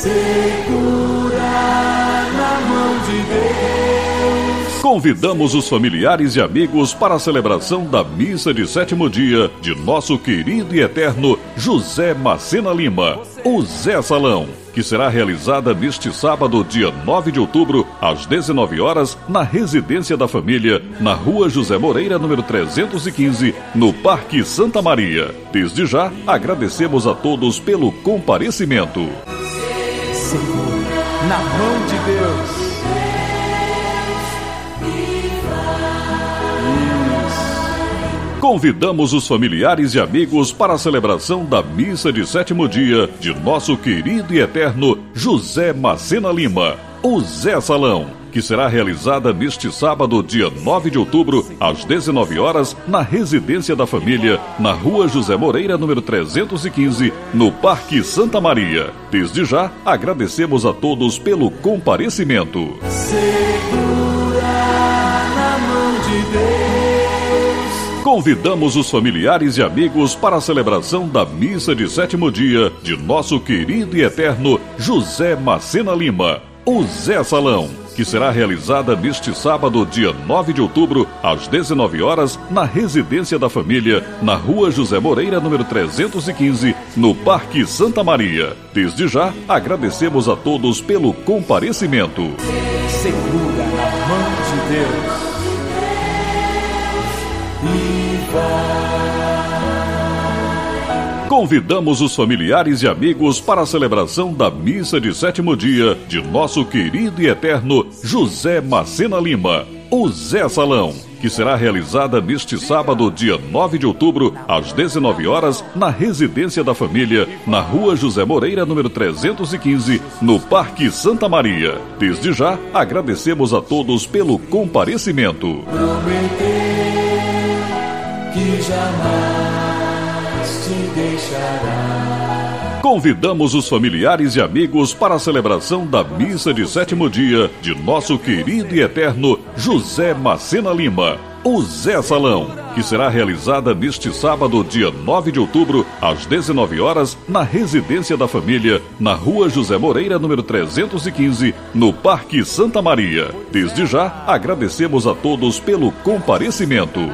Segura na mão de Deus. Convidamos os familiares e amigos para a celebração da missa de sétimo dia de nosso querido e eterno José Macena Lima, o Zé Salão, que será realizada neste sábado, dia 9 de outubro, às 19 horas, na residência da família, na Rua José Moreira, número 315, no Parque Santa Maria. Desde já, agradecemos a todos pelo comparecimento. Segura na mão de Deus. Convidamos os familiares e amigos para a celebração da missa de sétimo dia de nosso querido e eterno José Macena Lima, o Zé Salão, que será realizada neste sábado, dia 9 de outubro, às 19 horas, na residência da família, na Rua José Moreira, número 315, no Parque Santa Maria. Desde já, agradecemos a todos pelo comparecimento. Convidamos os familiares e amigos para a celebração da missa de sétimo dia de nosso querido e eterno José Macena Lima, o Zé Salão, que será realizada neste sábado, dia 9 de outubro, às 19 horas, na residência da família, na Rua José Moreira, número 315, no Parque Santa Maria. Desde já, agradecemos a todos pelo comparecimento. Segura na mão de Deus. Convidamos os familiares e amigos para a celebração da missa de sétimo dia de nosso querido e eterno José Macena Lima, o Zé Salão, que será realizada neste sábado, dia 9 de outubro, às 19 horas, na residência da família, na Rua José Moreira, número 315, no Parque Santa Maria. Desde já, agradecemos a todos pelo comparecimento. Prometeu que jamais te deixará. Convidamos os familiares e amigos para a celebração da missa de sétimo dia de nosso querido e eterno José Macena Lima, o Zé Salão, que será realizada neste sábado, dia 9 de outubro, às 19 horas, na residência da família, na Rua José Moreira, número 315, no Parque Santa Maria. Desde já, agradecemos a todos pelo comparecimento.